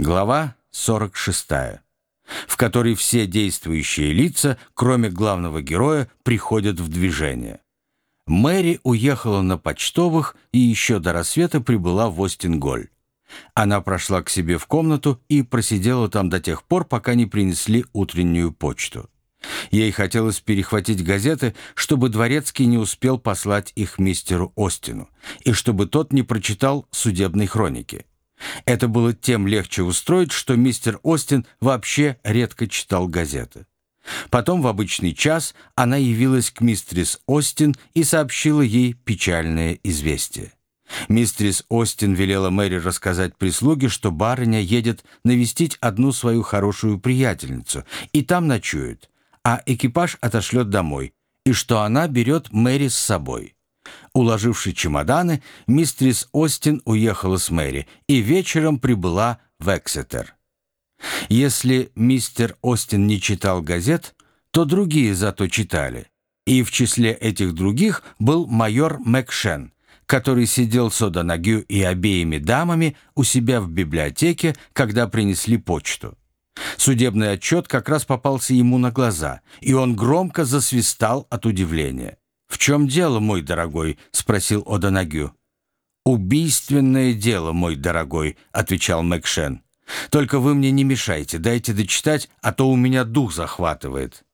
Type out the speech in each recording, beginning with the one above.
Глава 46, в которой все действующие лица, кроме главного героя, приходят в движение. Мэри уехала на почтовых и еще до рассвета прибыла в Остинголь. Она прошла к себе в комнату и просидела там до тех пор, пока не принесли утреннюю почту. Ей хотелось перехватить газеты, чтобы Дворецкий не успел послать их мистеру Остину, и чтобы тот не прочитал судебной хроники. Это было тем легче устроить, что мистер Остин вообще редко читал газеты. Потом в обычный час она явилась к мистерис Остин и сообщила ей печальное известие. Мистерис Остин велела Мэри рассказать прислуге, что барыня едет навестить одну свою хорошую приятельницу и там ночует, а экипаж отошлет домой, и что она берет Мэри с собой. Уложивши чемоданы, мистерис Остин уехала с Мэри и вечером прибыла в Эксетер. Если мистер Остин не читал газет, то другие зато читали. И в числе этих других был майор Мэкшен, который сидел с Оданагю и обеими дамами у себя в библиотеке, когда принесли почту. Судебный отчет как раз попался ему на глаза, и он громко засвистал от удивления. «В чем дело, мой дорогой?» — спросил Оданагю. «Убийственное дело, мой дорогой», — отвечал Мэкшен. «Только вы мне не мешайте, дайте дочитать, а то у меня дух захватывает».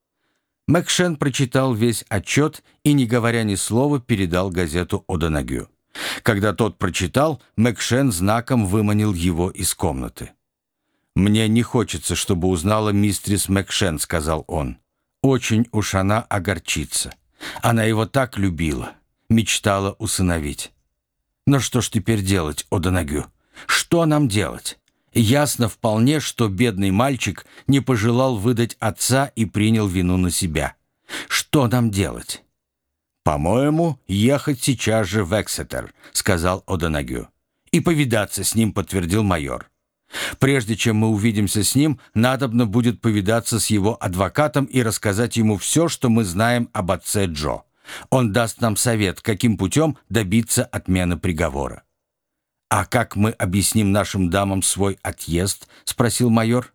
Мэкшен прочитал весь отчет и, не говоря ни слова, передал газету Оданагю. Когда тот прочитал, Мэкшен знаком выманил его из комнаты. «Мне не хочется, чтобы узнала мистрис Мэкшен», — сказал он. «Очень уж она огорчится». Она его так любила, мечтала усыновить. Но что ж теперь делать, Оданагю? Что нам делать? Ясно вполне, что бедный мальчик не пожелал выдать отца и принял вину на себя. Что нам делать? «По-моему, ехать сейчас же в Эксетер», — сказал Оданагю. «И повидаться с ним», — подтвердил майор. Прежде чем мы увидимся с ним, надобно будет повидаться с его адвокатом и рассказать ему все, что мы знаем об отце Джо. Он даст нам совет, каким путем добиться отмены приговора. «А как мы объясним нашим дамам свой отъезд?» — спросил майор.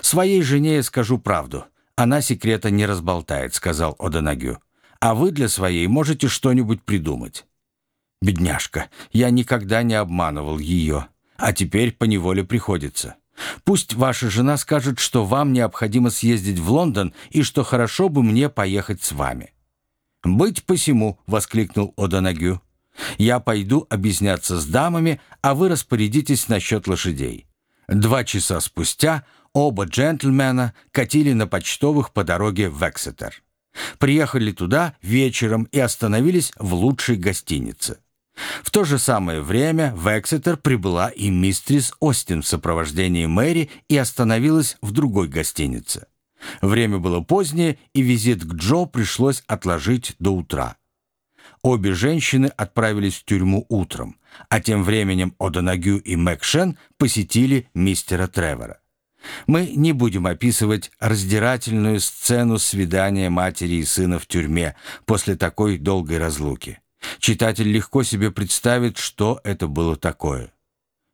«Своей жене я скажу правду. Она секрета не разболтает», — сказал Оданагю. «А вы для своей можете что-нибудь придумать». «Бедняжка, я никогда не обманывал ее а теперь поневоле приходится. Пусть ваша жена скажет, что вам необходимо съездить в Лондон и что хорошо бы мне поехать с вами». «Быть посему», — воскликнул Оданагю. «Я пойду объясняться с дамами, а вы распорядитесь насчет лошадей». Два часа спустя оба джентльмена катили на почтовых по дороге в Эксетер. Приехали туда вечером и остановились в лучшей гостинице. В то же самое время в Эксетер прибыла и мистрис Остин в сопровождении Мэри и остановилась в другой гостинице. Время было позднее, и визит к Джо пришлось отложить до утра. Обе женщины отправились в тюрьму утром, а тем временем Оданагю и Мэкшен посетили мистера Тревора. Мы не будем описывать раздирательную сцену свидания матери и сына в тюрьме после такой долгой разлуки. Читатель легко себе представит, что это было такое.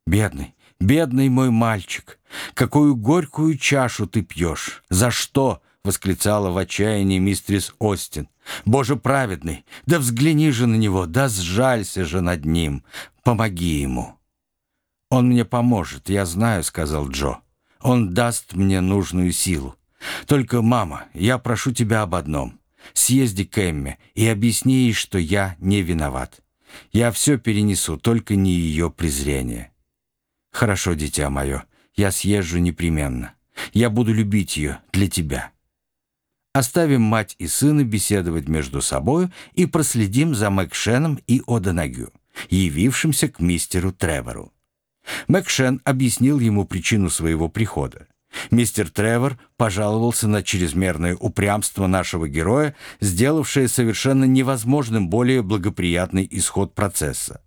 «Бедный, бедный мой мальчик, какую горькую чашу ты пьешь! За что?» — восклицала в отчаянии мистрис Остин. «Боже праведный, да взгляни же на него, да сжалься же над ним, помоги ему!» «Он мне поможет, я знаю», — сказал Джо. «Он даст мне нужную силу. Только, мама, я прошу тебя об одном. Съезди к Эмме и объясни ей, что я не виноват. Я все перенесу, только не ее презрение. Хорошо, дитя мое, я съезжу непременно. Я буду любить ее для тебя. Оставим мать и сына беседовать между собою и проследим за Мэкшеном и Оданагю, явившимся к мистеру Тревору. Мэкшен объяснил ему причину своего прихода. Мистер Тревор пожаловался на чрезмерное упрямство нашего героя, сделавшее совершенно невозможным более благоприятный исход процесса.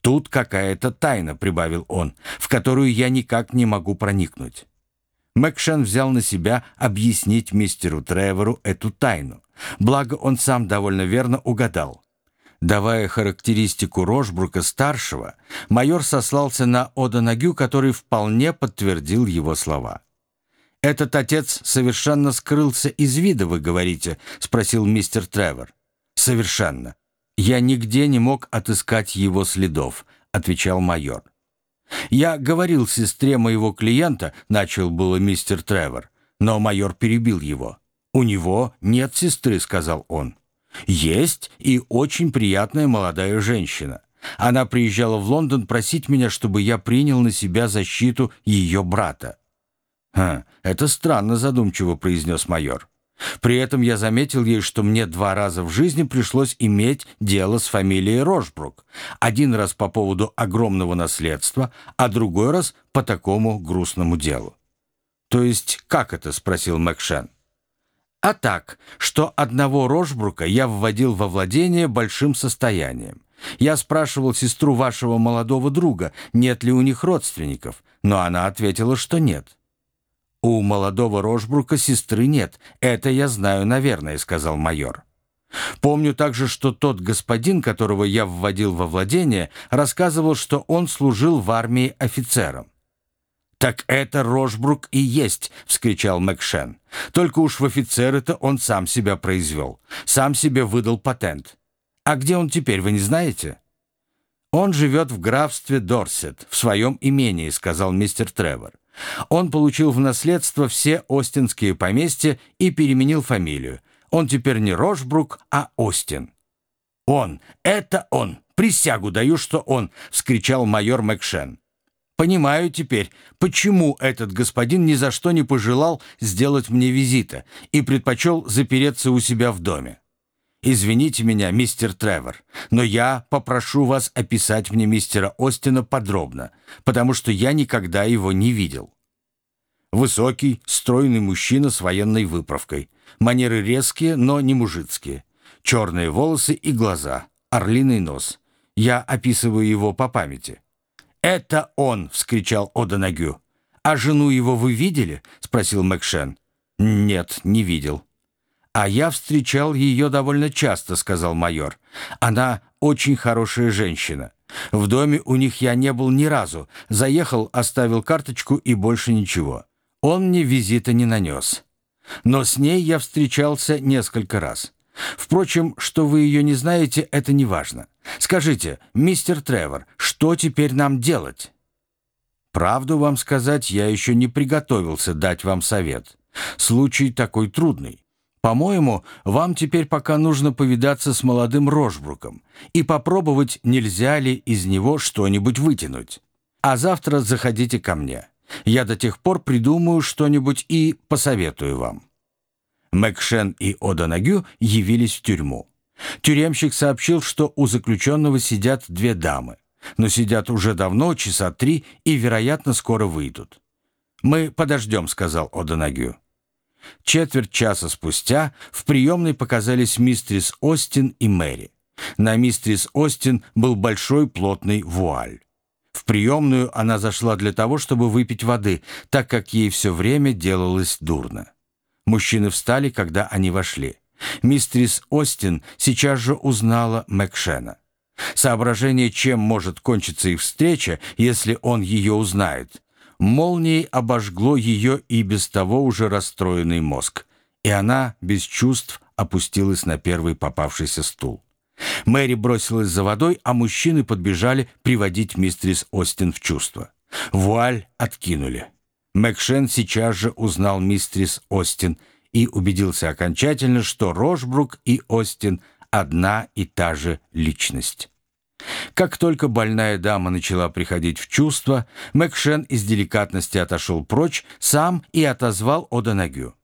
«Тут какая-то тайна», — прибавил он, — «в которую я никак не могу проникнуть». Мэкшен взял на себя объяснить мистеру Тревору эту тайну, благо он сам довольно верно угадал. Давая характеристику Рожбрука-старшего, майор сослался на Одонагю, который вполне подтвердил его слова. «Этот отец совершенно скрылся из вида, вы говорите?» — спросил мистер Тревор. «Совершенно. Я нигде не мог отыскать его следов», — отвечал майор. «Я говорил сестре моего клиента», — начал было мистер Тревор, но майор перебил его. «У него нет сестры», — сказал он. Есть и очень приятная молодая женщина. Она приезжала в Лондон просить меня, чтобы я принял на себя защиту ее брата. «Ха, это странно», — задумчиво произнес майор. При этом я заметил ей, что мне два раза в жизни пришлось иметь дело с фамилией Рожбрук. Один раз по поводу огромного наследства, а другой раз по такому грустному делу. «То есть как это?» — спросил Мэкшен. А так, что одного Рожбрука я вводил во владение большим состоянием. Я спрашивал сестру вашего молодого друга, нет ли у них родственников, но она ответила, что нет. «У молодого Рожбрука сестры нет, это я знаю, наверное», — сказал майор. Помню также, что тот господин, которого я вводил во владение, рассказывал, что он служил в армии офицером. «Так это Рожбрук и есть!» — вскричал Мэкшен. «Только уж в офицеры-то он сам себя произвел, сам себе выдал патент. А где он теперь, вы не знаете?» «Он живет в графстве Дорсет, в своем имении», — сказал мистер Тревор. «Он получил в наследство все Остинские поместья и переменил фамилию. Он теперь не Рожбрук, а Остин». «Он! Это он! Присягу даю, что он!» — вскричал майор Мэкшен. Понимаю теперь, почему этот господин ни за что не пожелал сделать мне визита и предпочел запереться у себя в доме. Извините меня, мистер Тревор, но я попрошу вас описать мне мистера Остина подробно, потому что я никогда его не видел. Высокий, стройный мужчина с военной выправкой. Манеры резкие, но не мужицкие. Черные волосы и глаза, орлиный нос. Я описываю его по памяти. «Это он!» — вскричал Одонагю. «А жену его вы видели?» — спросил Мэкшен. «Нет, не видел». «А я встречал ее довольно часто», — сказал майор. «Она очень хорошая женщина. В доме у них я не был ни разу. Заехал, оставил карточку и больше ничего. Он мне визита не нанес. Но с ней я встречался несколько раз. Впрочем, что вы ее не знаете, это не важно. Скажите, мистер Тревор, что теперь нам делать? Правду вам сказать, я еще не приготовился дать вам совет. Случай такой трудный. По-моему, вам теперь пока нужно повидаться с молодым Рожбруком и попробовать, нельзя ли из него что-нибудь вытянуть. А завтра заходите ко мне. Я до тех пор придумаю что-нибудь и посоветую вам. Мэкшен и Одонагю явились в тюрьму. Тюремщик сообщил, что у заключенного сидят две дамы, но сидят уже давно, часа три, и, вероятно, скоро выйдут. «Мы подождем», — сказал Одонагю. Четверть часа спустя в приемной показались мистрис Остин и Мэри. На мистрис Остин был большой плотный вуаль. В приемную она зашла для того, чтобы выпить воды, так как ей все время делалось дурно. Мужчины встали, когда они вошли. Мистрис Остин сейчас же узнала Мэкшена. Соображение, чем может кончиться их встреча, если он ее узнает, молнией обожгло ее и без того уже расстроенный мозг, и она без чувств опустилась на первый попавшийся стул. Мэри бросилась за водой, а мужчины подбежали приводить мистрис Остин в чувство. Вуаль откинули. Мэкшен сейчас же узнал мистрис Остин и убедился окончательно, что Рожбрук и Остин одна и та же личность. Как только больная дама начала приходить в чувство, Мэкшен из деликатности отошел прочь сам и отозвал Одонагю.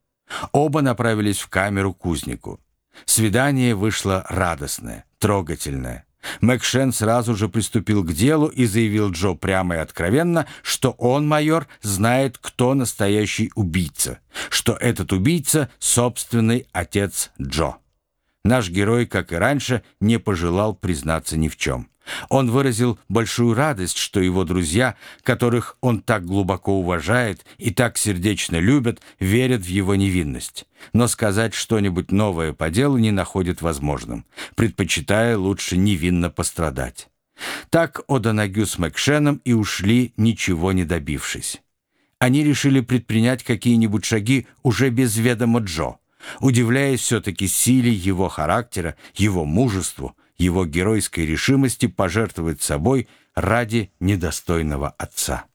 Оба направились в камеру кузнику. Свидание вышло радостное, трогательное. Мэкшен сразу же приступил к делу и заявил Джо прямо и откровенно, что он, майор, знает, кто настоящий убийца, что этот убийца — собственный отец Джо. Наш герой, как и раньше, не пожелал признаться ни в чем. Он выразил большую радость, что его друзья, которых он так глубоко уважает и так сердечно любит, верят в его невинность. Но сказать что-нибудь новое по делу не находит возможным, предпочитая лучше невинно пострадать. Так О'Донагю с Мэкшеном и ушли, ничего не добившись. Они решили предпринять какие-нибудь шаги уже без ведома Джо, удивляясь все-таки силе его характера, его мужеству, его геройской решимости пожертвовать собой ради недостойного отца.